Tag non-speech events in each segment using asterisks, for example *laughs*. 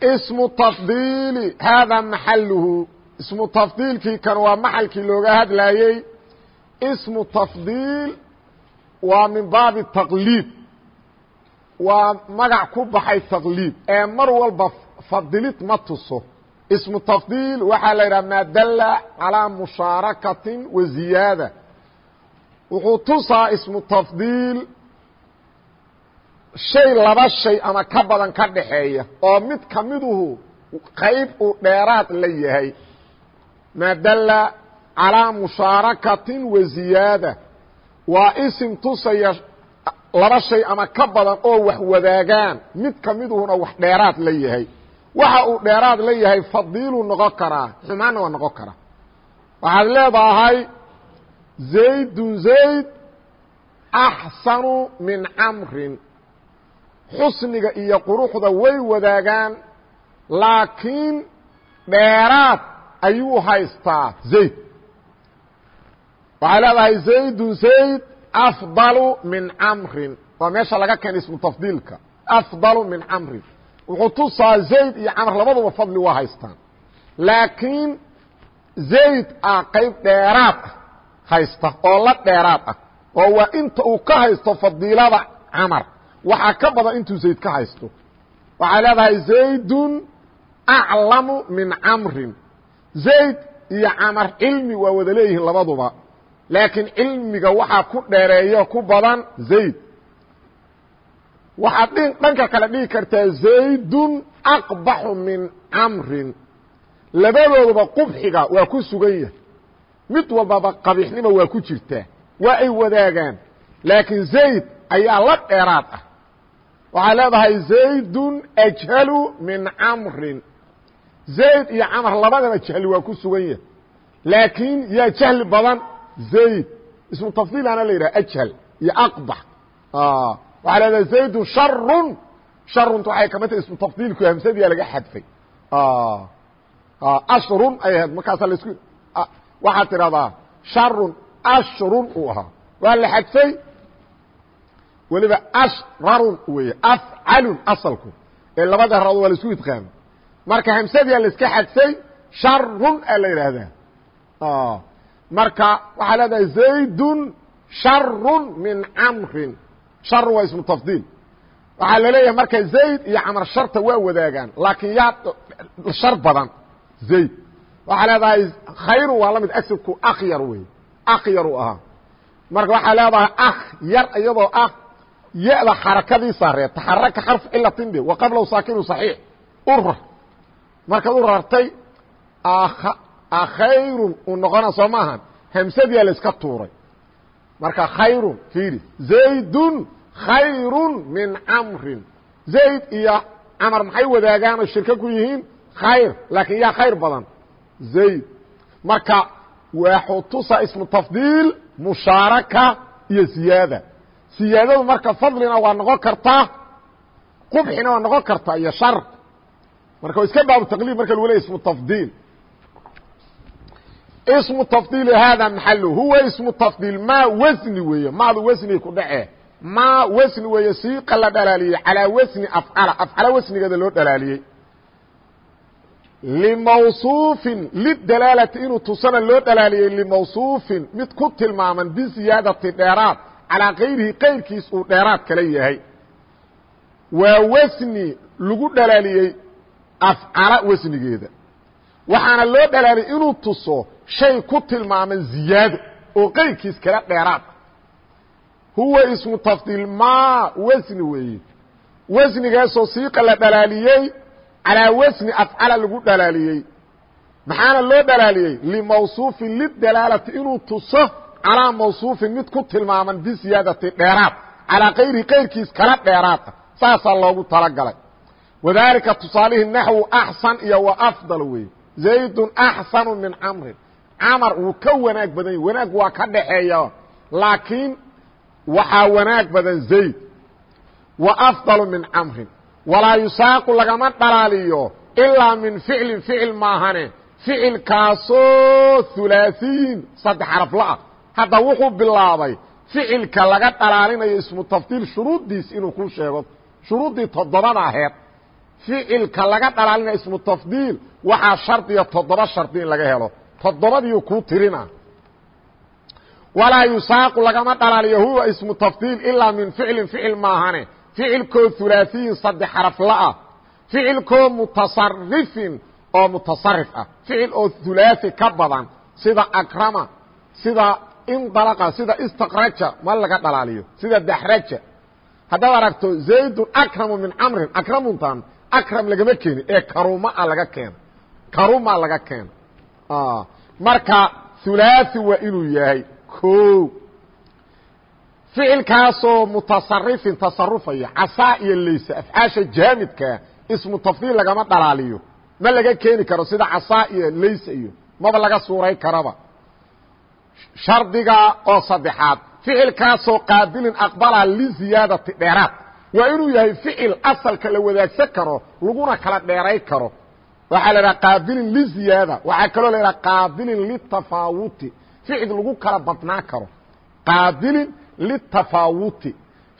ismu tafdiili haadaa maxaluhu ismu tafdiilkii kan waa maxalkii looga hadlayey ismu tafdiil waa min baabi taqliib waa magac ku baxay taqliib ee mar walba fadilid ma tuso. Ismu tafdiil waxaa la yidhaha maa dalla calaa mushaarakatin wa ziyaada. Wuxuu tusaa ismu tafdiil shay laba shay ama ka badan ka dhaxeeya oo mid ka miduhu qayb uu dheeraad la yahay maa dalla calaa mushaarakatin wa ziyaada. Waa isim tusaya laba shay ama ka badan oo wax wadaagaan mid ka miduhuna wax dheeraad la yahay. Waxa uu dheeraad la yahay fadiiluu noqon karaa xumaanna waa noqon karaa. Waxaad leedahay zaydun zayd axsanu min camrin xusniga iyo quruxda way wadaagaan laakiin dheeraad ayuu haystaa zayd. Waxay leedahay zaydun zayd afdalu min camrin waa meesha laga keena ismu tafdiilka. Afdalu min camrin wuxuu tusaa zayd iyo camr labaduba fadli waa haystaan. Laakiin zayd ah qayb dheeraad ah haysta oo la dheeraad ah. Oo waa inta uu ka haysto fadiilada camar waxaa ka badan intuu zayd ka haysto. Waxay leedahay zaydun aclamu min camrin zayd iyo camar cilmi waa wada leeyihiin labaduba. Laakiin cilmiga waxaa ku dheereeyo ku badan zayd. Waxaad dhanka kale dhigi kartaa zaydun aqbaxu min camrin labadooduba qubxiga waa ku sugan yahay. Mid walbaba qabiixnima waa ku jirtaa. Waa ay wadaagaan. Laakiin zayd ayaa la dheeraad ah waxay leedahay zaydun ajhalu min camrin zayd iyo camr labadaba jahli waa ku sugan yahay laakiin yaa jahli badan zayd. Ismu tafdiilana la yidhaha ajhal iyo aqbax waxay leedahay zaydun sharun sharunta waxay ka mid tahay ismu tafdiilku hamsadiyaa laga xadfay. Ashrun ay ahayd. Markaasa lasku waxaad tidhahdaa sharun ashrun uu ahaa. Waa la xadfay weliba ashrarun weeye afcalun asalku. Ee labada radood waa la isku idqaamay marka hamsadiyaa la iska xadfay sharun aa la yidhaahdaa. Marka waxaa leedahay zaydun sharun min camrin. Sharun waa ismu tafdiil. Waxaa la leeyahay marka zayd iyo camar sharta waa wadaagaan laakiin yaa shar badan zayd. Waxaa leedahay khayrun waa la mid asalku akhyar wey akhyaru ahaa. Marka waxaa leedahay akh yar iyadoo ah ya-da xarakadii saaree taxaraka xarf cilatin dhe wa qablahu saakinu صaxiix ura markaad u rartay akhayrun uu noqona soo maahan hamsadiyaa la iska tuuray marka khayrun fiiri zaydun khayrun min camrin zayd iyo camar maxay wadaagaan oo shirko ku yihiin khayr laakiin yaa khayr badan zayd marka waxuu tusaa ismu tafdiil mushaaraka iyo ziyaada siyaadadu marka fadlina waa noqon kartaa qubxina waa noqon kartaa iyo shar. Marka iska baabu taqliib marka lagu leey ismu tafdiil. Ismu tafdiili hada maxalu huwa ismu tafdiil maa wasni weeye maadu wasnigay ku dhace. Maa wasni weeye siiqa la dhalaaliyey calaa wasni afcala afcala wasnigeeda loo dhalaaliyey. Limawصuufin lidalaalati inuu tusana loo dhalaaliyey limawصuufin mid ku tilmaaman biziyaadati dheeraad calaa kayrihi kayrkiis uu dheeraad kala yahay. Waa wasni lagu dhalaaliyey afcala wasnigeeda. Waxaana loo dhalaaliyey inuu tuso shay ku tilmaaman ziyaado oo kayrkiis kala dheeraad. Huwa ismu tafdiil maa wasni weeye. Wasnigaasoo siiqa la dhalaaliyey calaa wasni afcala lagu dhalaaliyey. Maxaana loo dhalaaliyey? Limawصuufin lidalaalati inuu tuso calىa mawصuufin mid ku tilmaaman bisiyaadati dheeraad calىa kayrihi kayrkiis kala dheeraada saasaa loogu talagalay wadalika tusaalihii naxwu axsan iyo wa afdal wey zaydun axsanu min camrin camar wuu ka wanaag badan yahy wanaag waa ka dhaxeeya laakiin waxaa wanaag badan zayd wa afdalu min camrin walaa yusaaqu lagama dhalaaliyo ilaa min ficlin ficil maahane ficilkaasoo hulaaثiyin saddex xaraflaah hadda wuxuu bilaabay ficilka laga dhalaalinayo ismu tafdiil shuruuddiis inuu ku sheego. Shuruuddii toddobada aheed ficilka laga dhalaalinayo ismu tafdiil waxaa shardiya toddoba shardi in laga helo. Toddobadiiu kuu tirina. Walaa yusaaqu lagama dhalaaliyo huwa ismu tafdiil ilaa min ficlin ficil maahane. Ficilkoo hulaaثiyin saddex xaraflaah ficilkoo mutasarifin oo mutasarif ah. Ficil oo hulaaثi ka badan sida akrama sida indalaqa sida istakraja ma laga dhalaaliyo sida daxraja haddaad aragto zaydun akramu min camrin akramuntan akram lagama keeni ee karumaa laga keena karuma laga keena marka hulaaثi waa inuu yahay o ficilkaasoo mutasarifin tasarufaya casaa iyo laysa afcaasha jaamidkaa ismu tafdiil lagama dhalaaliyo. Ma laga keeni karo sida casaa iyo laysa iyo maba laga suuray karaba shardiga oo saddexaad. Ficilkaasoo qaabilin aqbala liziyaadati dheeraad. Waa inuu yahay ficil asalka la wadaagsan karo laguna kala dheeray karo. Waxaa la idhaha qaabilin liziyaada waxaa kaloo la idhaha qaabilin litafaawuti ficil lagu kala badnaa karo. Qaabilin litafaawuti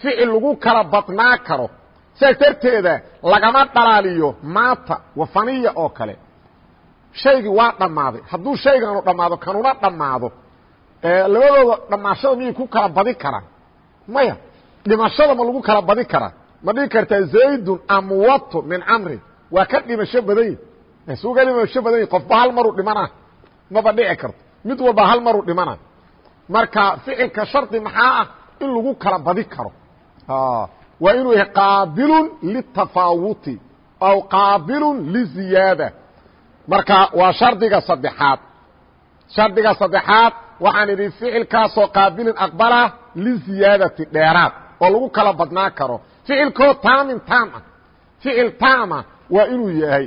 ficil lagu kala badnaa karo. Saas darteeda lagama dhalaaliyo maata wafaniya oo kale. Shaygii waa dhammaaday. Hadduu shayganu dhammaado kanuna dhammaado labadooda dhamaashada miyay ku kala badi karaan? Maya dhimashada ma lagu kala badi karaa? Ma dhigi kartaa zaydun amwatu min camrin waa ka dhimasho badan yi suu ka dhimasho badan yi qofba hal maruu dhimana. Maba dhici karto. Mid walba hal maruu dhimana. Marka ficilka shardi maxaa ah? In lagu kala badi karo. Waa inuu yahay qaabilun litafaawuti aw qaabilun liziyaada. Marka waa shardiga saddexaad. Shardiga saddexaad waxaan idhi ficilkaasoo qaabilin aqbala liziyaadati dheeraad oo lagu kala badnaa karo. Ficilkoo taamin taam ah. Ficil taama waa inuu yahay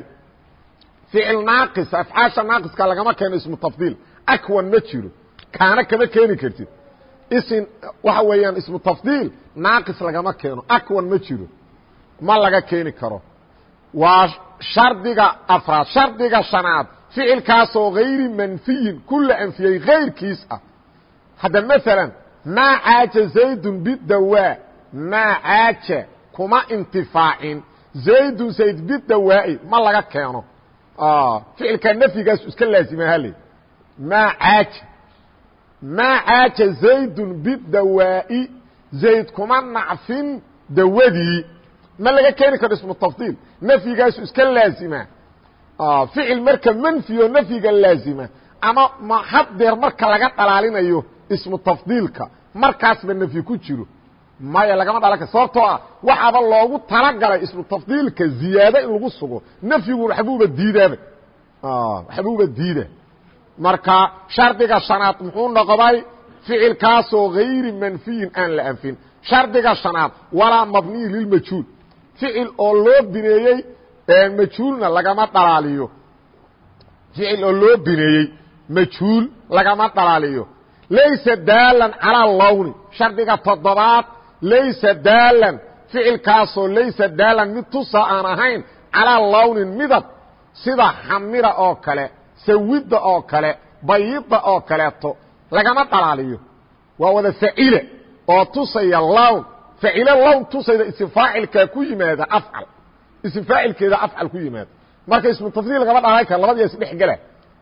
ficil naaqis afcaasha naaqiska lagama keeno ismu tafdiil. Akwan ma jiro. Kaana kama keeni kartid. Isin waxa weeyaan ismu tafdiil naaqis lagama keeno. Akwan ma jiro. Ma laga keeni karo. Waa shardiga afraad shardiga shanaad ficilkaasoo hayri manfiyin ku la anfiyey kayrkiis ah. Hadda maala maa caaja zaydun bidawaa maa caaja kuma intifaacin. Zaydun zayd bidawaa'i ma laga keeno. Ficilka nafyigaasu iska laazima hale maa caaja maa caaja zaydun bidawaa'i zayd kuma nacfin dawadii ma laga keeni karo ismu tafdiil. Nafyigaasu iska laazima ficil marka manfiyo nafyiga laazima ama ma haddeer marka laga dhalaalinayo ismu tafdiilka markaasba nafyi ku jiro maya lagama dhalan kar sababtoo ah waxaaba loogu talagalay ismu tafdiilka ziyaado in lagu sugo nafyigu waxbuuba diidaaba waxbuuba diida marka shardiga shanaad muxuu noqday ficilkaasoo hayri manfiyin aan la anfin shardiga shanaad walaa mabniyi lilmajhuul ficil oo loo bineeyey majhuulna lagama dhalaaliyo. Ficil oo loo bineeyey majhuul lagama dhalaaliyo. Laysa daalan calaa lawni shardiga toddobaad laysa daalan ficilkaasoo laysa daalan mid tusa aan ahayn calaa lawnin midab sida xamira oo kale sawidda oo kale bayida oo kaleeto lagama dhalaaliyo. Waa wada facile oo tusaya lawn facile lawn tusayda isfaacilkaa ku yimaada afcal ism faacilkeeda afcal ku yimaado. Marka ismu tafdiil lagama dhalan karo labadiya isdhex gela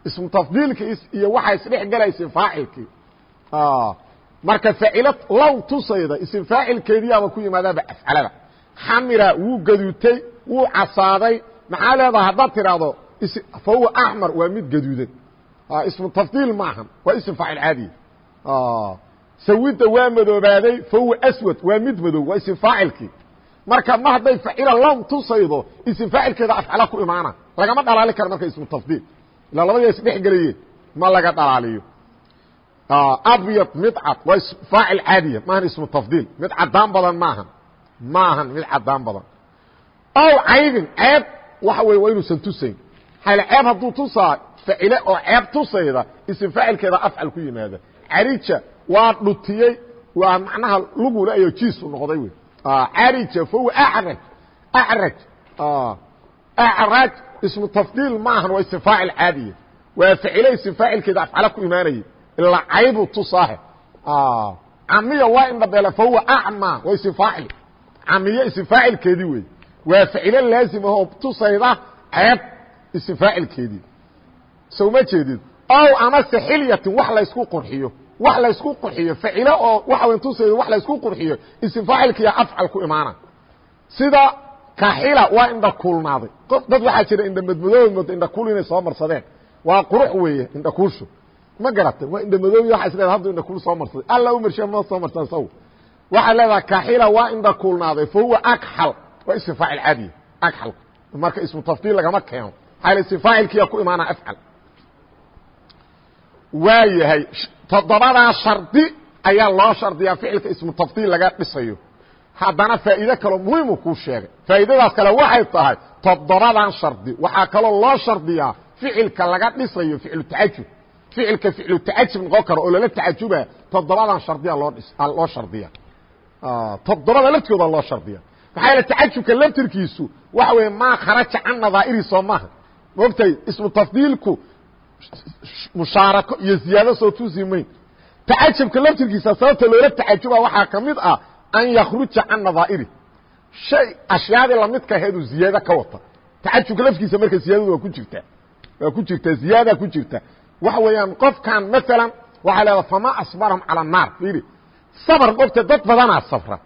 ismu tafdiilka iyo waxaa isdhex gela ism faacilkii marka faacilo low tusayda ism faacilkeediiaba ku yimaadaaba afcalada xamira wuu gaduutay wuu casaaday. Maxaa leedaha haddaad tidhaahdo fa huwa axmar waa mid gaduudan. Ismu tafdiil maahan waa ism faacil caadiya sawidda waa madoobaaday fa huwa aswad waa mid madow waa ism faacilkii marka ma hadday facila lam tusaydo ism faacilkeeda afcala ku imaana. Lagama dhalaali karo marka ismu tafdiil ilaa labadii is dhex gelayeen ma laga dhalaaliyo. Abyad mid cad waa faacil caadiya maahan ismu tafdiil mid cadaan badan maahan maahan mid cadaan badan. Ow caybin ceeb waxa wey waa inuusan tusayn. Hal ceeb hadduu tusaa facile oo ceeb tusayda isim faacilkeeda afcal ku yimaada. Carija waa dhutiyey waa macnaha lugula ayo jiisu noqday wey carija fahuwa acraj acraj acraj ismu tafdiil ma ahan waa isim faacil caadiya waa facile isim faacilkeeda afcala ku imaanayay ilaa caybu tusaahe camiya waa indhabeela fahuwa acma waa isim faacil camiye isim faacilkeedii wey waa facilo laazim ahoo tusayda ceeb isim faacilkeedii sowma jeedid ow amase xilyatin wax laysku qurxiyo wax laysku qurxiyo facilo oo waxa weyn tusayda wax laysku qurxiyo isim faacilkiiya afcal ku imaana. Sida kaxila waa indha kuulnaaday dad waxaa jira indha madmadoobi mooda indha kuul inay soo marsadeen. Waa qurux weeye indha kuulshu. Ma garatay waa indha madoobi waa is leeda haddu indha kuul soo marsaday. Alla u marshe ma soo marsan saw. Waxay leedaha kaxila waa indha kuulnaaday fa huwa akxal waa ism faacil caadiya agxal marka ismu tafdiil lagama keeno. Maxaa ism faacilkiya ku imaana afcal. Waa yahay toddobadaa shardi ayaa loo shardiyaa ficilka ismu tafdiil laga dhisayo. Haddana faa'iide kaloo muhiimu kuu sheegay. Faa'iidadaas kale waxay tahay toddobadan shardi. Waxaa kaloo loo shardiyaa ficilka laga dhisayo ficlu tacajub. Ficilka ficlu tacajub noqon karo oo lala tacajuba toddobadan shardiya loo dhis loo shardiya toddobada laftooda loo shardiya maxaa yaele tacajubka laftirkiisu waxa weeye maa kharaja can nadaa'iri soo maaha. Maogtahay ismu tafdiilku mushaarako iyo ziyaado soo tusi mayn. Tacajubka laftirkiisa sababta loola tacajuba waxaa ka mid ah an yakruja can nadaa'iri. Shay ashyaadii lamidka aheedu ziyaado ka wata. Tacajubka lafkiisa marka ziyaadadu waa ku jirtaa waa ku jirtaa ziyaada ku jirta. Waxa weeyaan qofkan maalan waxaa leedaa fama asbarahum cala annaar fiiri sabr mogta dad badanaa sabra.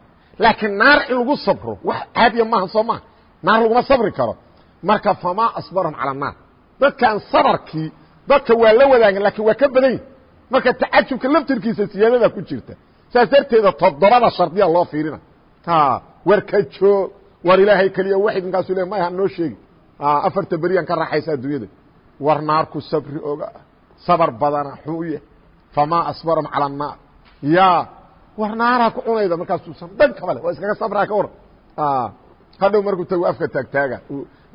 Laakiin naar in lagu sabro wax caadiya maaha soo maha naar laguma sabri karo. Marka famaa asbarahum cala annaar dadkan sabarkii dadka waa la wadaagan lakiin waa ka badan yihi marka tacajubka laftirkiisa siyaadada ku jirta saas darteeda toddobada shardiya loo fiirina. War ka joog war ilaahay keliya waxid markaasu le may ha noo sheegi. Afarta beriyaan ka raaxaysa adduunyada. War naarku sabri oga sabar badana xuuya famaa asbarahum cala annaar. Ya war naaraa ku cunayda markaasuusan dhan kabale waa iskaga sabraa ka waran hadhow markuu tagu afka taagtaaga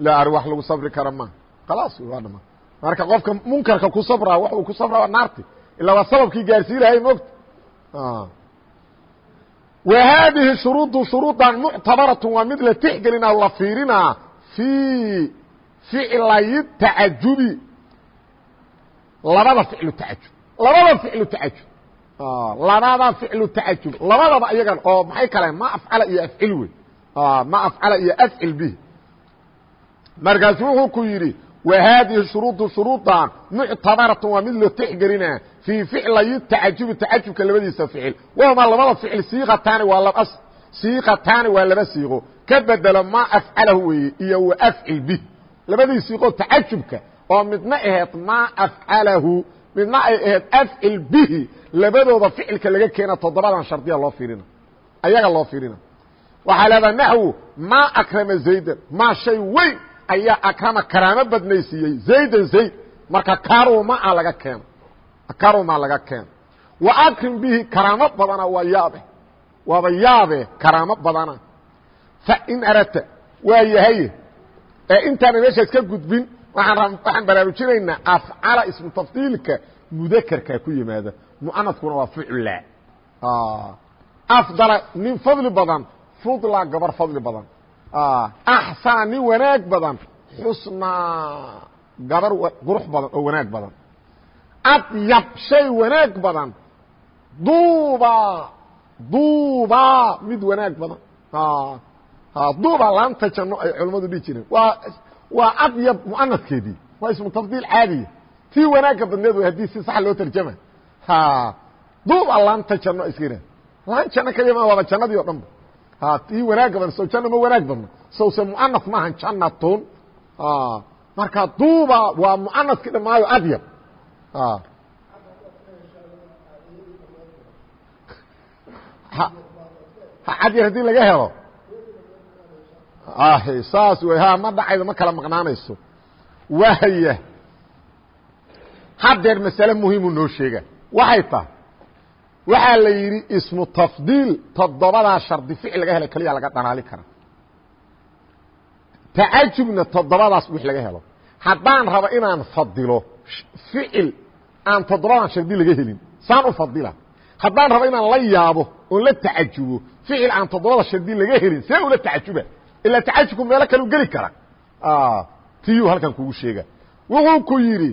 la ari wax lagu sabri kara ma. Khalaas waa dhama marka qofka munkarka ku sabraa wax uu ku sabraa waa naarti. Ilaa waa sababkii gaarsiinayay moogta wa haadihi shuruudu shuruudan muctabaratun waa mid la tixgelina la fiirinaa fii ficlayi tacajubi labada ficlu tacajub labada ficlu tacajub labada ficlu tacajub labadaba iyagan oo maxay kale? Ma afcala iyo afcil wey. Ma afcala iyo afcil bih markaasu wuxuu ku yidhi wa haadihi shuruudu shuruudan muctabaratun waa mid loo tixgelinaa fii ficlayi tacajubi tacajubka labadiisa ficil wahuma labada ficil siiqataani waa siiqataani waa laba siiqo ka bedelo ma afcalahu weeye iyo wa afcil bih labadii siiqo tacajubka oo midna aheed ma afcalahu midna ay ahayd afcil bihi labadooda ficilka laga keena toddobadan shardiya loo fiirina ayaga loo fiirina waxaa leedaha naxwu maa akrama zaydan maa shay weyn ayaa akrama karaamo badnaysiiyey. Zaydan zayd marka karumaa laga keeno. Karumaa laga keeno. Wa akrim bihi karaamo badana waa yaabe. Waaba yaabe karaamo badana. Fa in aradta waa yahaye ee intaana meeshaas ka gudbin waxaan baraarujinaynaa afcala ismu tafdiilka mudakerkaa ku yimaada. Muanadkuna waa fucla afdala nin fadli badan fudla gabar fadli badan axsana nin wanaag badan xusnaa gabar qurux badan oo wanaag badan. Adyab shay wanaag badan. Duuba duuba mid wanaag badan. Duuba laanta janno ay culimmadu dhihi jireen. Waa waa adyab muanadkeedii waa ismu tafdiil caadiya tii wanaagga badneed wey haddii si sax loo tarjama duuba laanta janno iska yihah laan janno kaliya ma waaba jannadii o dhan. ba tii wanaagga badan sow janno ma wanaag badna? Sowse muanaf maahan jannatun. Marka duuba waa muanadkii dhamaayo adyab cadyar haddii laga helo? Saas wey ha ma dhacaydo ma kala maqnaanayso. Wahya haddeer masale muhiimu noo sheega. Waxay tahay waxaa la yidhi ismu tafdiil toddobadaa shardi ficil laga helay keliya laga dhalaali kara tacajubna toddobadaas wix laga helo. Haddaan rabo inaan fadilo ficil aan toddobadan shardi laga helin saan u fadila. Haddaan rabo inaan la yaabo oon la tacajubo ficil aan toddobada shardi laga helin see ula tacajuba. Ilaa tacajubku meelo kale u geli kara. Tiyuu halkan kugu sheega. Wuxuu ku yidhi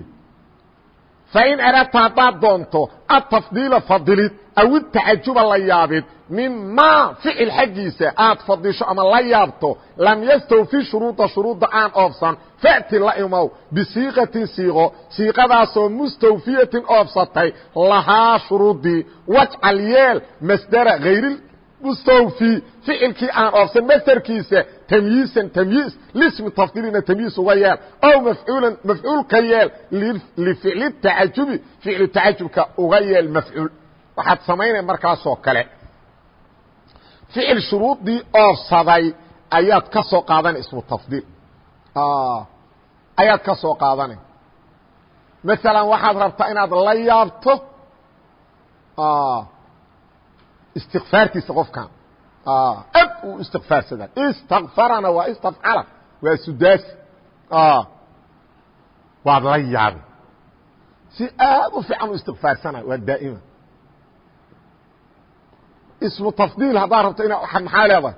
fain aradta haddaad doonto atafdiila fadilid aw itacajuba la yaabid mimaa ficil xaggiisa aad fadisho ama la yaabto lam yastawfi shuruuda shuruudda aan oofsan fa'ti la imow bisiiqatin siiqo siiqadaasoo mustawfiyatin oofsatay lahaa shuruuddii wajcal yeel masdera hayri mustawfi ficilkii aan oofsan masderkiisa tamyiisan tamyiis lismi tafdiilina tamyiis uga yeel ow mafcuulan mafcuul ka yeel lificli tacajubi ficlu tacajubka uga yeel mafcuul. Waxaad samaynaya markaasoo kale. Ficil shuruuddii oofsaday ayaad ka soo qaadanay ismu tafdiil ayaad ka soo qaadanay. Masalan waxaad rabtaa inaad la yaabto istikfaartiisa qofkan ad uu istikfaarsadaa istakfarana waa istafcala waa sudaasi waad la yaabi si aad u fiican u istikfaarsana waa daa'ima ismu tafdiil haddaad rabto ina maxaa leedahay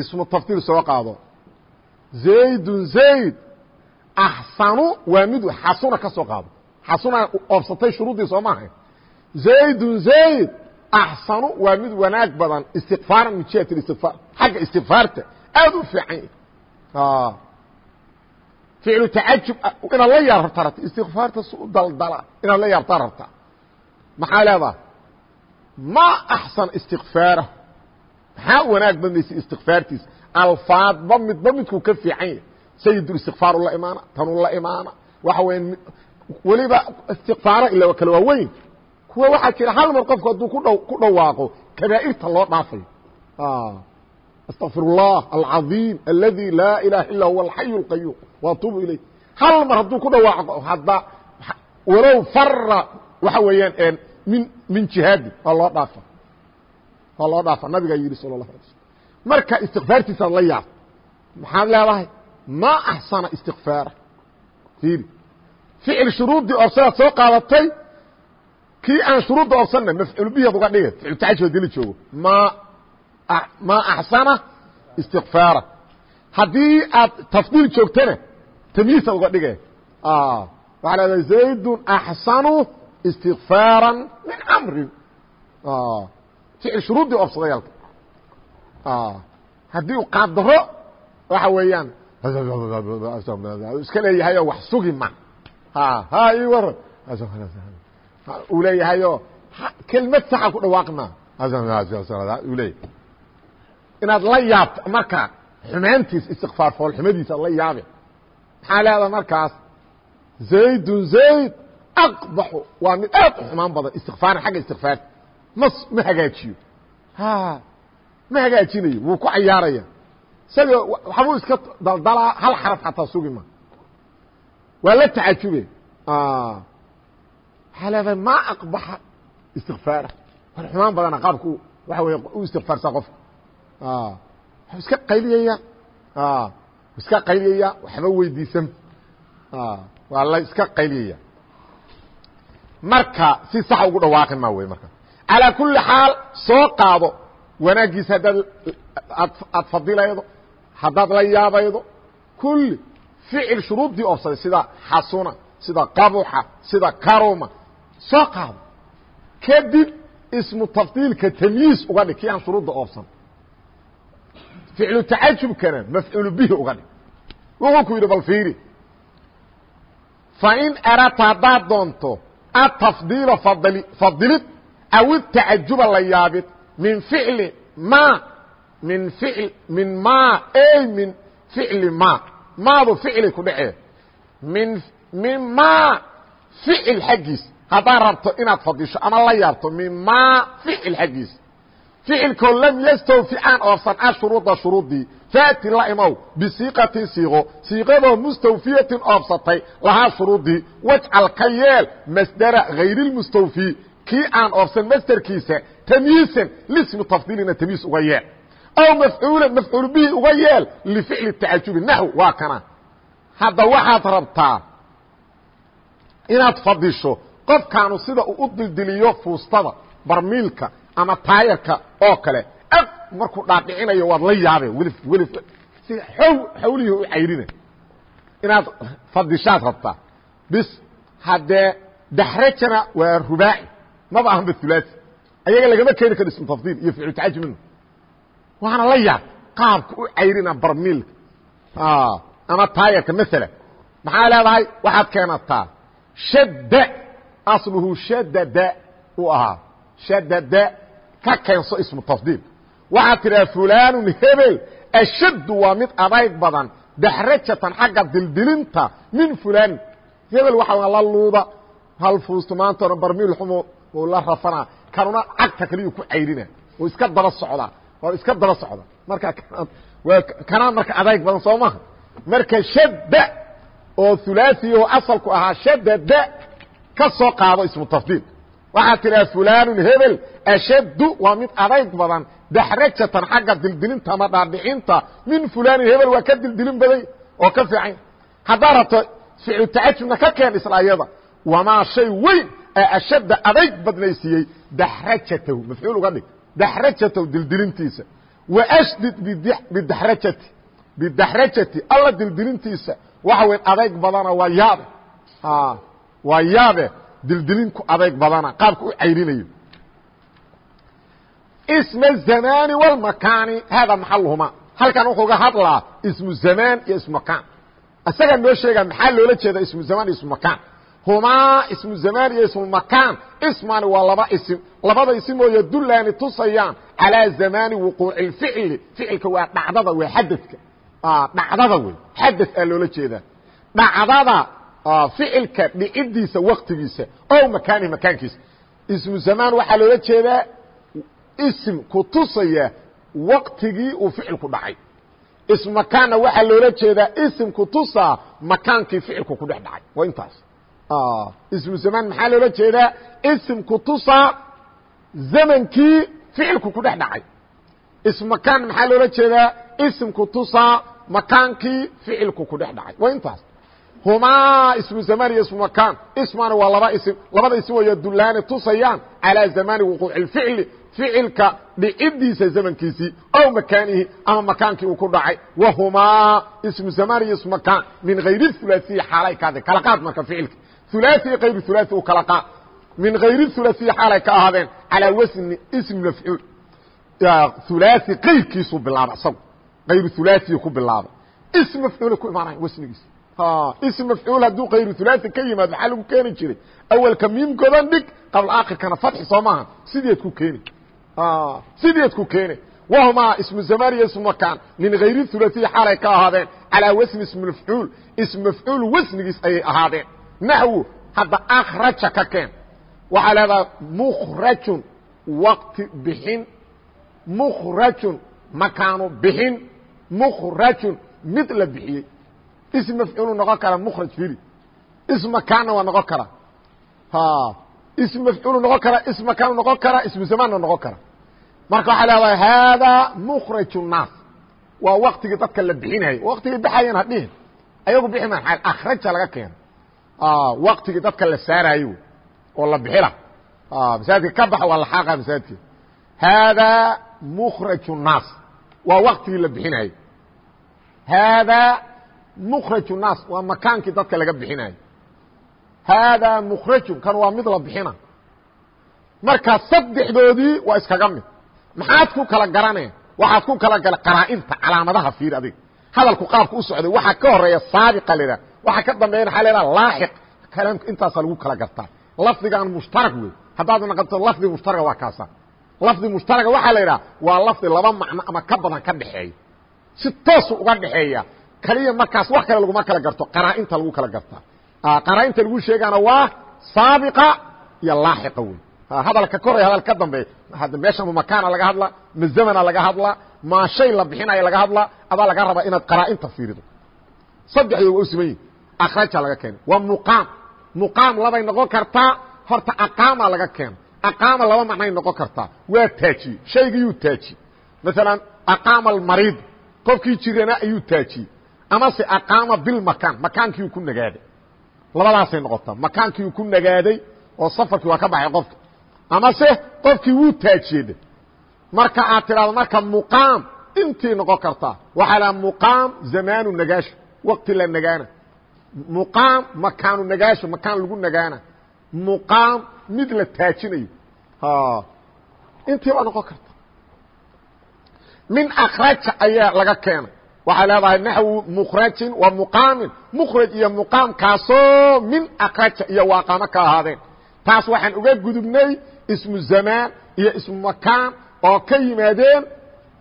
ismu tafdiil soo qaado zaydun zayd axsanu waa mid xasuna ka soo qaado xasuna oobsatay shuruuddii soo maaha zaydun zayd axsanu waa mid wanaag badan istikfaaran min jihat istikfaar xagga istikfaarta aad u fiican ficlu tacajub inaad la yaab rabtaa rabta istikfaarta su daldala inaad la yaabtaa rabtaa maxaa leedaha ma axsan istikfaarah maxaa wanaag badnaysa istikfaartiisa alfaadba midba midkuu ka fiican yahay sayid istikfaaru la imaana tanuu la imaana waxa weya weliba istikfaaro ila kale waa weyn kuwa waxaa jira hal mar qofku hadduu ku ku dhawaaqo kabaa'irta loo dhaafayo astaqfir الlah alcaظiim aladi laa ilaha ila huwa alxayu اlqayuum waatuubu ilayh hal mar hadduu ku dhawaaqo hadda walow fara waxa weeyaan min min jihaadi waa loo dhaafa waa loo dhaafa nabigaa yidhi sal اlahu alay slm marka istikfaartiisaad la yaab maxaad leedahay ma axsana istikfaara fiiri ficil shuruuddii orsadaad soo qaadatay kii aan shuruudda oobsanna mafcuul bihi ad uga dhiga ficlu tacajub haddii la joogo ma ma axsana istikfaara haddii aad tafdiil joogtana tamyiisaad uga dhige waxaa leedahay zaydun axsanu istikfaara min camrin ficil shuruuddii oobsaday halka haddii u qaadaro waxa weeyaan *laughs* iska leeyahayoo wax sugi ma. Ha i waran uu leeyahayo kelmad saxa ku dhawaaqma inaad la yaabto marka xumaantiis istikfaar foolxumadiisa ad la yaabe. Maxaa leedaha markaas? Zaydun zayd aqbaxu. Waa mid aad u xumaan badan. Istikfaaran xagga istikfaarta ma ma hagaajiyo. Ma hagaajinayo. Wuu ku cayaaraya. Isaga waxbuu iska daldalaa hal xaraf xataa sugi ma waa la tacajube leedahay ma aqbaxa. Istikfaara war xumaan badana qaabku waxa wey u istikfaarsaa qofka waxu iska qayliyaya. Iska qayliyaya. Waxba weydiisan. Waa la iska qayliyaya. Marka si sax ugu dhawaaqi ma wey marka. Calaa kuli xaal soo qaado wanaagiisa haddaad aad fadilaydo haddaad la yaabaydo kulli ficil shuruuddii oobsaday sida xasuna sida qabuxa sida karuma soo qaado. Kadib ismu tafdiilka tamyiis uga dhig kii aan shuruudda oobsan ficlu tacajubkana mafcuulu bihi uga dhig. Wuxuu ku yidhi bal fiiri. Fain aradta haddaad doonto atafdiila fadilid aw itacajuba la yaabid min ficli ma min ficl min ma ey min ficli ma. Maadu ficli ku dhacee. Min min ma ficil xaggiis haddaad rabto inaad fadisho ama la yaabto min ma ficil xaggiis. Ficilkoo lam ystawfi aan oofsan a shuruuda shuruudii faati la imow bisiiqatin siiqo. Siiqadoo mustawfiyatin oobsatay lahaa shuruudii wajcal ka yeel masdera hayrilmustawfi kii aan oobsan masderkiisa tamyiisan lismi tafdiilina tamyiis uga yeel. Ow mafcuulan mafcuul bihi uga yeel lificli tacajubi naxw waa kana. Hadda waxaad rabtaa inaad fadisho qofkaanu sida uu u dildiliyo fuustada barmiilka ama taayarka oo kale ag markuu dhaadhicinayo waad la yaabe weli weli si xow xawlihii u cayrina inaad fadishaad rabtaa bis haddee daxrajana waa rubaaci maba ahanba ulaasi ayaga lagama keeni karo ismu tafdiil iyo ficlu tacaji minhu. Waana la yaab qaabka u cayrina barmiilka ama taayarka maala maxaa leedahay? Waxaad keenataa shadda asluhu shadada uu ahaa. Shadada ka keenso ismu tafdiil waxaad tidhaha fulanun hebel ashaddu waa mid adayg badan daxrajatan xagga dildilinta min fulanin hebel waxaa la luuda hal fuusto maantana barmiil xumo u la rafanaa. Kanuna cagta kaliyu ku cayrina oo iska daba socdaa oo iska daba socda. Marka kanaa marka adayg badan soo maha marka shadda oo hulaaثi oo asalku ahaa shadada ka soo qaado ismu tafdiil. Waxaad tidhaha fulanun hebel ashaddu waa mid adayg badan. Daxrajatan xagga dildilinta ama dhaadhicinta. Min fulanin hebel waa ka dildilin baday oo ka fiican. Haddaad rabto ficlu tacajubna ka keen isla ayada wamaa shay weyn ee ashadda adayg badnaysiiyey. Daxrajatahu mafcuul uga dhig. Daxrajatahu dildilintiisa. Washdid bidaxrajati bidaxrajati alla dildilintiisa. Waxa weyn adayg badana waa yaabe waa yaabe dildilinku adayg badana qaabka u cayrinayo ism الزamani واlmakani hada maxaluhuma halkan wuxuu ga hadlaa ismu zamaan iyo ismu makaan isagaa noo sheega maxaa loola jeeda ismu zamaan iyo ismu makaan humaa ismu zamaan iyo ismu makaan ismani waa laba isim labada isim oo yadulaani tusayaan calىa zamaani wuquuci اficli ficilka waa dhacdada waa xadadka dhacdada wey xadad aa loola jeedaa dhacdada ficilka dhicidiisa waktigiisa o makaanihi makaankiisa ismu zamaan waxaa loola jeedaa ism ku tusaya waktigii uu ficilku dhacay ism makaanna waxaa loola jeedaa ism ku tusaa makaankii ficilku ku dhex dhacay waa intaas ismu zamaan maxaa loola jeedaa ism ku tusaa zamankii ficilku ku dhex dhacay ism makaan maxaa loola jeedaa ism ku tusaa makaankii ficilku ku dhex dhacay waa intaas humaa ismu zamaan iyo ismu makaan ismana waa laba ism labada ism oo yadulaani tusayaan calىa zamaani wuquuci اficli ficilka dhicidiisa zamankiisii ow makaanihi ama makaankii uu ku dhacay wahumaa ismu zamaan iyo ismu makaan min hayri hulaaثiyi xaalay kaade kala qaad marka ficilka hulaaثi kayru hulaaثi u kala qaad min hayri hulaaثiyi xaalay ka ahaadeen calىa wasni ism mafcuul hulaaثi kayrkiisuu bilaaba isagu ayru hulaaثiyu ku bilaaba ism mafcuula ku imaanaya wasnigiisa ism mafcuul hadduu kayru hulaaثi ka yimaad maxaa lagu keeni jiray? Awelka miimkoodan dhig qabla akhirkana fatxi soo maaha. Sideed ku keeni. Sideed ku keene wahumaa ismu zamaan iyo ismu makaan. Min hayri hulaiyi xaalay ka ahaadeen. Calaa wasni ism mafcuul. Ism mafcuul wasnigiis ayay ahaadeen. Naxwu hadda akhraja ka keen. Waxaa leedaha mukhrajun waqti bixin. Mukhrajun makaanu bixin. Mukhrajun mid la bixiyey ism mafcuulu noqon kara mukhraj fili ism makaanna waa noqon kara ism mafcuulu noqon kara ism makaanu noqon kara ismu zamaanna noqon kara marka waxaa leedahay haadaa mkraj الnaas waa waktigii dadka la bixinayo waktigii baxayan hadhihin ayagu bixi ma akraja laga keena waktigii dadka la saarayo oo la bixila masaajidka ka baxa waa laxaaqa masaajidka haadaa mkraj الnaas waa waktigii la bixinayo haadaa mkraj الnaas waa makaankii dadka laga bixinayo haadaa mkrajun kan waa mid la bixina marka saddexdoodii waa iskaga mid maxaad ku kala garaneen waxaad ku kala gala qaraa'inta calaamadaha fiir adiga hadalku qaabka u socday waxaa ka horreeya saabiqa la idhaha waxaa ka dambeeyana waxaa la idhaha laaxiq intaasaa lagu kala gartaa lafdigan mushtarag wey haddaad naqato lafdi mushtaraga waa kaasa lafdi mushtaraga waxaa la idhaha waa lafdi laba macno ama ka badan ka dhexeeya si toosu uga dhexeeya kaliya markaas wax kale laguma kala garto qaraa'inta lagu kala gartaa qaraa'inta lagu sheegaana waa saabiqa iyo laaxiqa wey hadalka koray hadal ka dambeey meesha ma makaana laga hadla ma zamana laga hadla ma shay la bixinayo laga hadla adaa laga rabaa inaad qaraa'inta fiirido. Saddexdoo waa u siman yihiin akraja laga keena waa muqaam. Muqaam labay noqon kartaa horta aqaama laga keena aqaama laba macnay noqon kartaa waa taajiye shaygiyuu taajiye maalan aqaama almariid. Qofkii jirana ayuu taajiyey amase aqaama bilmakaan makaankiiu ku nagaaday. Labadaasay noqotaa makaankiiu ku nagaaday oo safarkii waa ka baxay qofka. Amase qofkii wuu taajiyey marka aad tidhahdo marka muqaam intii noqon kartaa waxaa laha muqaam zamaanu nagaasho waqti la nagaana. Muqaam makaanu nagaasho makaan lagu nagaana. Muqaam mid la taajinayo. Intii baa noqon karta. Min akraja ayaa laga keenay waxay leedahay naxwu mkrajin wa muqaamin mkraj iyo muqaamkaasoo min akraja iyo waaqaamo ka ahaadeen taas waxaan uga gudubnay ismu zamaan iyo ismu makaan oo ka yimaadeen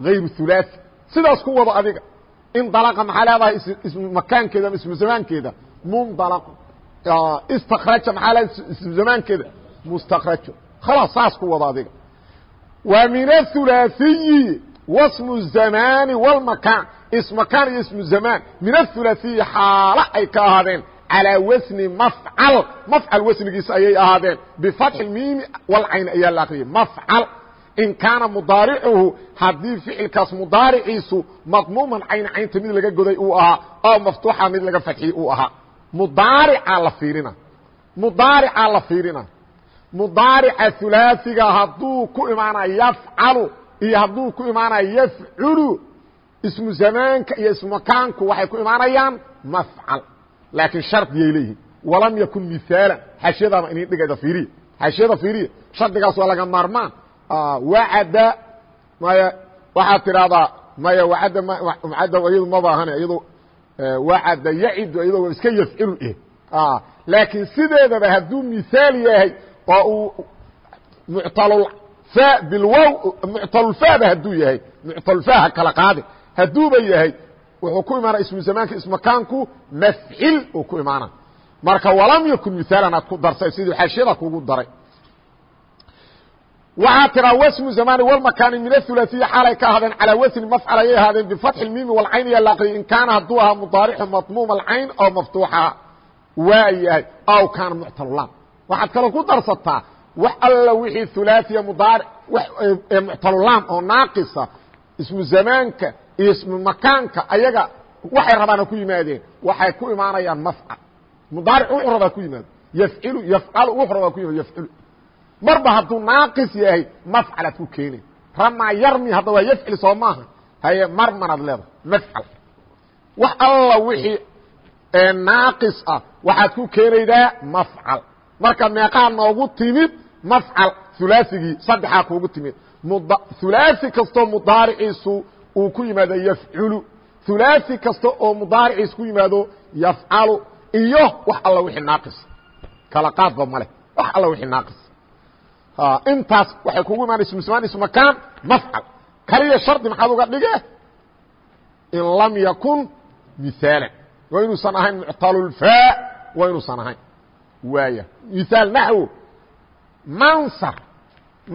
hayru hulaaثi sidaas ku wado adiga indalaqa maxaa leedahay ismu makaankeeda ama ismu zamaankeeda mundalaqu istakraja maxaa leedahay ismu zamaankeeda mustakrajo khalaas saas ku wado adiga wa min athulaaثiyi wasmu الzamaani wاlmakaan ismu kaan iyo ismu zamaan min athulaثiyi xaalo ay ka ahaadeen. Calىa wasni mafcal. Mafcal wasnigiisa ayay ahaadeen. Bifatxi miimi walcayn ayaa la akriyay mafcal. In kaana mudaaricuhu haddii ficilkaas mudaariciisu madmuuman cayn caynta mid laga goday uu ahaa oo maftuuxa mid laga fadxiyey uu ahaa. Mudaaricaa la fiirina. Mudaaricaa la fiirina. Mudaarica ulaaiga hadduu ku imaanaya yafcalu iyo hadduu ku imaanaya yafculu ismu zamaanka iyo ismu makaanku waxay ku imaanayaan mafcal laakiin shardiyay leeyihiin walam yakun miaalan xashiyadaaba inin dhigayda iiriya xashiyada fiiriya shardigaas waa laga maarmaan. Wacada maya waxaad tidahdaa maya wacadda wacadda iyadu ma baahane iyado wacada yacidu iyadoo iska yafcilu eh. Laakiin sideedaba hadduu miaal yahay oo uu muctalulfa bilwow muctalulfaba hadduu yahay muctalulfaha kala qaade hadduuba yahay wuxuu ku imaana ismu zamaanka ismakaanku mafcil uu ku imaana marka walam yakun miaalan aad ku darsay siduu xashiyada kugu daray. Waxaa tiraa wasmu zamani walmakaani min athulaثiyi xaalay ka ahaadeen calaa wasni mafcal ayay ahaadeen bifatxi miimi walcayn iyo laaqriy in kaana hadduu ahaa mudaarixu madmuum alcayn oo maftuuxa waa yahay aw kaana muctalulam waxaad kaloo ku darsataa wax alla wixii hulaaثiya mudaari muctalulam oo naaqisa ismu zamaanka ismu makaanka ayaga waxay rabaana ku yimaadeen. Waxay ku imaanayaan mafcal mudaaric wuxuu rabaa ku yimaado yafcilu yafcalu wuxuu rabaa ku yimaado yafcilu. Marba hadduu naaqis yahay mafcalaad ku keenay ramaa yarmi hadda waa yafcil soo maaha. Haye marmanaad leedahay mafcal. Wax alla wixii naaqis ah waxaad ku keenaydaa mafcal. Marka meeqaa noogu timid mafcal hulaaثigii saddexaa kuugu timid. Hulaaثi kastoo mudaariciisu uu ku yimaado yafculu. Hulaaثi kasta oo mudaariciis ku yimaado yafcalu iyo wax alla wixii naaqis. Kala qaadba maleh wax alla wixii naaqis. Intaas waxay kugu imaan ismusmaan ismakaan mafcal. Kaliya shardi maxaad uga dhige in lam yakun miaalan waa inuusan ahayn muctalulfaa waa inuusan ahayn. Waaya. Miaal naxwo mansar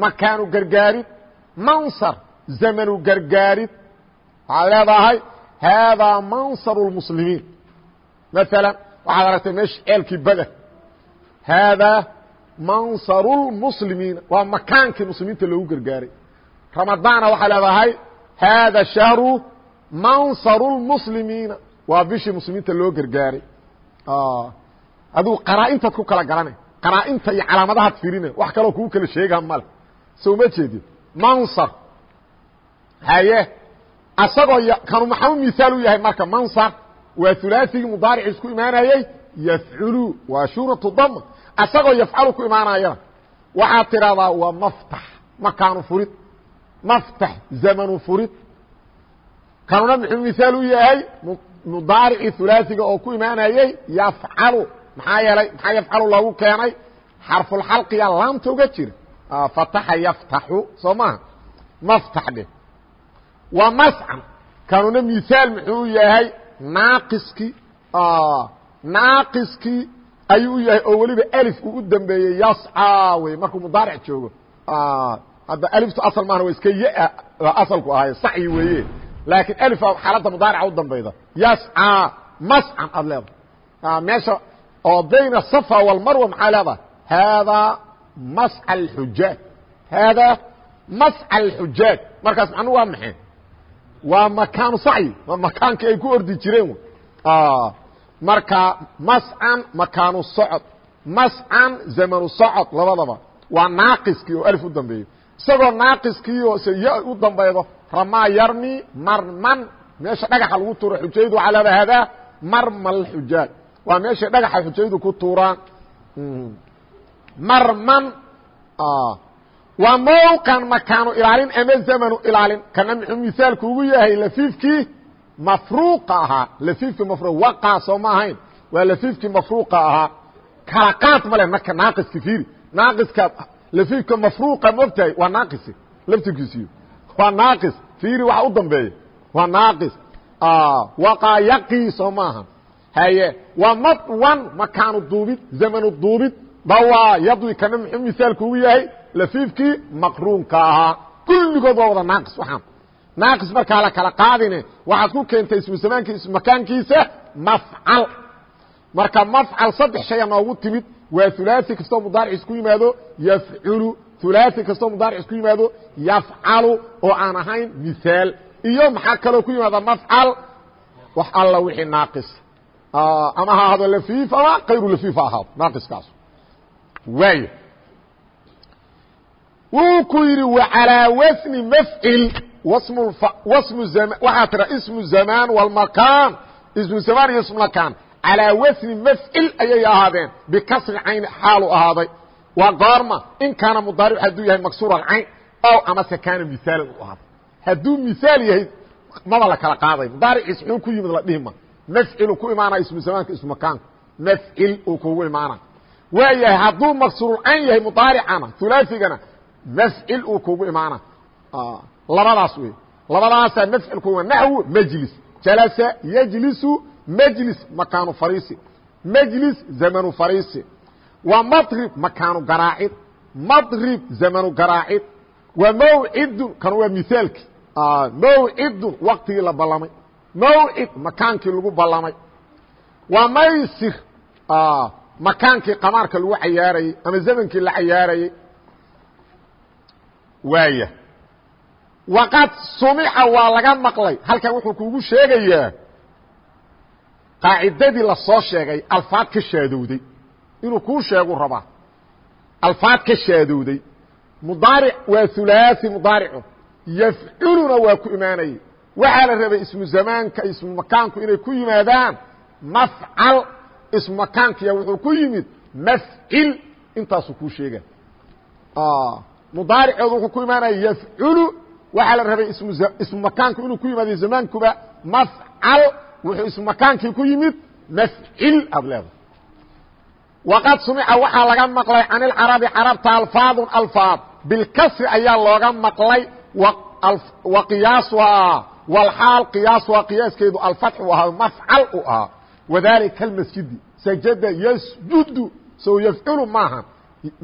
makaanu gargaarid mansar zamanu gargaarid waxaad leedahay haadaa mansaru اlmuslimiin maala waxaad aragtay meesha ceelkii beder haadaa mansaru lmuslimiina waa makaankii muslimiinta loogu gargaaray ramadaana waxaa leedahay haada shahru mansaru lmuslimiina waa bishii muslimiinta loo gargaaray adigu qaraa-intaad ku kala garanay qaraa-inta iyo calaamadahaad firina wax kaloo kuu kala sheegaa male soo ma jeedin mansar haye asagoo kanu maxau mihaal u yahay marka mansar waa hulaaثigii mudaariciis ku imaanayey yafculu waa shuratu dama asagoo yafcalu ku imaanayana waxaad tidhahdaa waa maftax makaanu furid maftax zamanu furid. Kanuna muxuu mihaal u yahay mudaaricii hulaaثiga oo ku imaanayey yafcalu maxaa yeelay maxaa yafcalu loogu keenay? Xarfulxalqiga laamta uga jira. Fataxa yaftaxu soo maaha? Maftax dheh mascan kanuna mihaal muxuu yahay naaqiskii naaqiskii ayuu u yahay oo weliba alif uu u dambeeyey yascaa wey markuu mudaaric joogo. Hadda aliftu asal maahna waa iska ya asalku ahay sacyi weeye. Laakiin alifa xaaladda mudaarica u dambayda. Yascaa mascan aad leedahay. Meesha oo bayna safa walmarwa maxaa leedahay? Haadaa masca alxujaaj haadaa masca alxujaaj markaas macnuu waa maxay waa makaanu sacyi waa makaankii ay ku ordi jireen marka mascan makaanu socod mascan zamanu socod labadaba. Waa naaqiskii oo alf u dambeeyo isagoo naaqiskii oo se ya u dambaydo ramaa yarmi marman meesha dhagaxa lagu tuuro xujaydu waxaa leeda hadaa marmal xujaaj waa meeshay dhagaxa xujaydu ku tuuraan. Marman waa mowqan makaanu ilaalin ama zamanu ilaalin. Kana muxuu misaalku ugu yahay lafiifkii mafruuqa ahaa. Lafiifkii mafruuq waqaa soo ma ahayn. Waa lafiifkii mafruuqa ahaa. Kala qaad ma leh marka naaqiski fiiri. Naaqiska lafiifka mafruuqa mogtahay waa naaqisi. Laftirkiisiyo waa naaqis. Fiiri waxa u dambeeya. Waa naaqis. Waqaa yaqii soo maaha haye waa madwan makaanu duubid zamanu duubid. Dawaa yadwi kana muxuu misaalku ugu yahay lafiifkii maqruunka ahaa. Kulligood waa wada naaqis waxaan. Naaqis markaa la kala qaadine waxaad ku keentay ismu zamaanki ismu makaankiisa mafcal. Marka mafcal saddex shaya noogu timid waa ulaai kastoo mudaaric isku yimaado yafculu. Ulaai kastoo mudaaric isku yimaado yafcalu oo aan ahayn miaal iyo maxaa kaloo ku yimaada mafcal? Wax alla wixii naaqis. Ama ha ahado lafiif ama kayru lafiif ha ahaado naaqiskaas waay wuu ku yidhi وعalىa wsni mfcil waxaa tira ismu zamaan wاlmakaan ismu zamaan iyo ismu makaan calىa wasni mfcil ayay ahaadeen bikasri cayn xaalu ahaaday waa goorma in kaana mudaaric hadduu yahay maksuur alcayn ow amase kaana misaalan u ahaaday hadduu misaal yahay maba la kala qaaday mudaariciis muxuu ku yimid la dhihima mfcilu ku imaanaya ismu zamaanka ismu makaanka mfcil uu kugu imaana waa yahay hadduu maksuurulcayn yahay mudaaricana hulaaثigana mfcil uu kugu imaana. Labadaas wey labadaasaa mfcil ku naxwu mjlis jalasa yjlisu mjlis makaanu fariisi. Mjlis zamanu fariisi. Wa madrib makaanu garaacid. Madrib zamanu garaacid. Wa mawcidun kan waa mihaalki mawcidun waktigii la ballamay. Mawcid makaankii lagu ballamay. Wa maysir makaankii qamaarka lagu cayaarayey ama zamankii la cayaarayey waaya waqad sumica waa laga maqlay. Halkan wuxuu kuugu sheegayaa qaacidadii la soo sheegay alfaad ka shaadowday. Inuu kuu sheegu rabaa alfaad ka shaadowday. Mudaaric waa hulaaثi mudaaricu. Yafculuna waa ku imaanayey waxaa la rabay ismu zamaanka ismu makaanku inay ku yimaadaan mafcal. Ismu makaankiya wuxuu ku yimid mafcil. Intaasuu kuu sheega mudaaricoodu wuxuu ku imaanaya yafculu. Waxaa la rabay ismu makaanku inuu ku yimaado zamaankuba mafcal. Wuxuu ismu makaankii ku yimid mafcil aad leedahay. Waqad sumica waxaa laga maqlay can ilcarabi carabta alfaadun alfaad. Bilkasri ayaa looga maqlay wa qiyaasuhaa walxaal qiyaasuhaa qiyaaskeedu alfatxu ahaa mafcal u ahaa. Wadalika almasjidi sajada yasjudu sow yafculu maaha.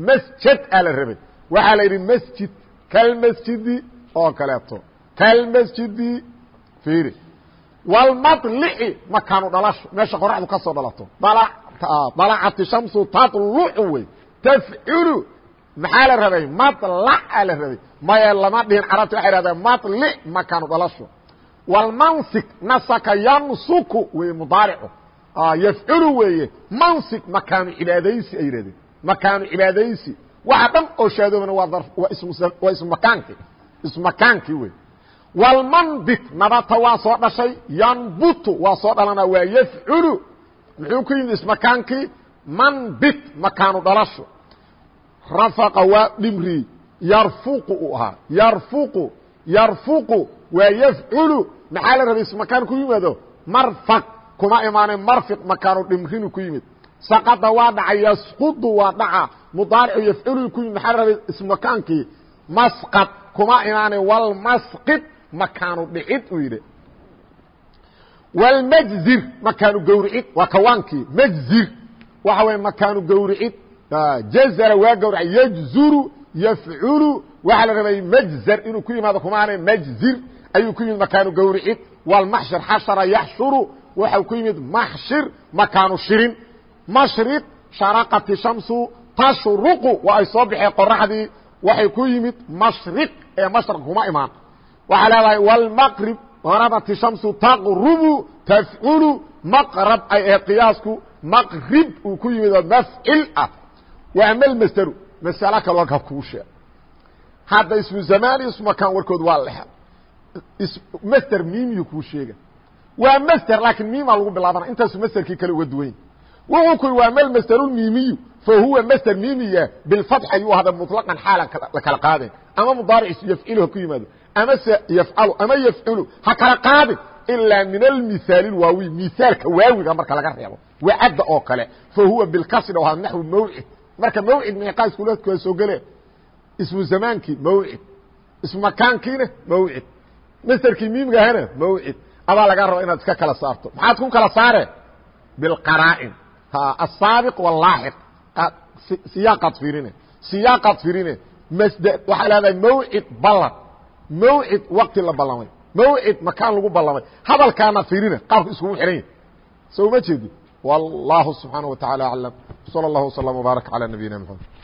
Masjad aa la rabay waxaa la yidhi masjid kalmasjidi oo kaleeto. Kalmasjidi fiiri. Wlmadlici makaanu dhalasho meesha qoraxdu ka soo dhalato. Dalacati shamsu tadlucu wey. Tafculu maxaa la rabay? Madlaca la rabay. Maya lama dhihin carabta waxay hahdeen madlic makaanu dhalasho. Wlmansik nasaka yansuku wey mudaaricu. Yafculu weeye. Mansik makaanu cibaadaysi ay yihahdeen makaanu cibaadaysi waxa dhan oo shaadoobana waa ismu makaanki ismu makaankii wey wlmanbit nabata waa soo dhashay yanbutu waa soo dhalana waa yafculu. Muxuu ku yimid ismakaankii manbit makaanu dhalasho. Rafaqa waa dhimri yarfuqu uu ahaa. Yarfuqu yarfuqu waa yafculu. Maxaa la rabay ismakaan ku yimaado? Marfaq kuma imaanin marfiq makaanu dhimrinu ku yimid saqada waa dhacay yasqudu waa dhaca mudaaricu yafculu ku maxaa rabay? Ismakaankii masqad kuma imaanin walmasqid makaanu dhicid uu yidhi. Wlmjzir makaanu gawricid. Waa kawaankii mjzir waxa way makaanu gawricid. Jazra waa gawracay yjzuru yafculu. Waxaa la rabay mjzar inuu ku yimaado kumaana mjzir ayuu ku yimid makaanu gawricid. Wlmaxshir xashara yaxshuru. Waxau ku yimid maxshir makaanu shirin mashriq sharaqati shamsu tashruqu waa ay soo baxeen qoraxdii waxay ku yimid mashriq ee mashriq kuma imaan. Waxaa leedahay wlmaqrib qarabat shamsu taqrubu tafculu maqrab ay ahayd qiyaasku maqrib uu ku yimid oo mafcil ah. Waa malmasderu masalo kaloo ka kuu sheeg. Hadda ismu zamaan iyo ismu makaan warkood waa lexa masder miimiyu kuu sheega waa masder laakiin miimaa lagu bilaabana intaasu masderkii kale uga duwany wuxuu ku waa malmasderulmiimiyu fa huwa masder miimiya bilfatx ayuu ahada muطlaqan xaala la kala qaadeen ama mudaaric yafcilu ha ku yimaado. Ama se yafcalu ama yafculu ha kala qaadin. Ilaa min almihaali waawi mihaalka waawiga marka laga reebo. Wacadda oo kale fa huwa bilkasri o ahada naxwi mawcid. Marka mawcid meeqaa iskuleedkooda soo gele ismu zamaankii mawcid. Ismu makaankiina mawcid. Masderkii miimgahana mawcid. Adaa lagaa raba inaad iska kala saarto. Maxaad ku kala saare bilqaraa'in asaabiq wallaaxiq siyaaqaad fiirine siyaaqaad fiirine masder waxaa leedahay mawcid ballan mawcid wakti la ballamay mawcid makaan lagu ballamay hadalkaana fiirina qaabku iskugu xihan yahy so uma jeedi wallahu subxaanaه wa taعalى aclam slى اllah وsلم وbaarك عalى nabiyina mxamed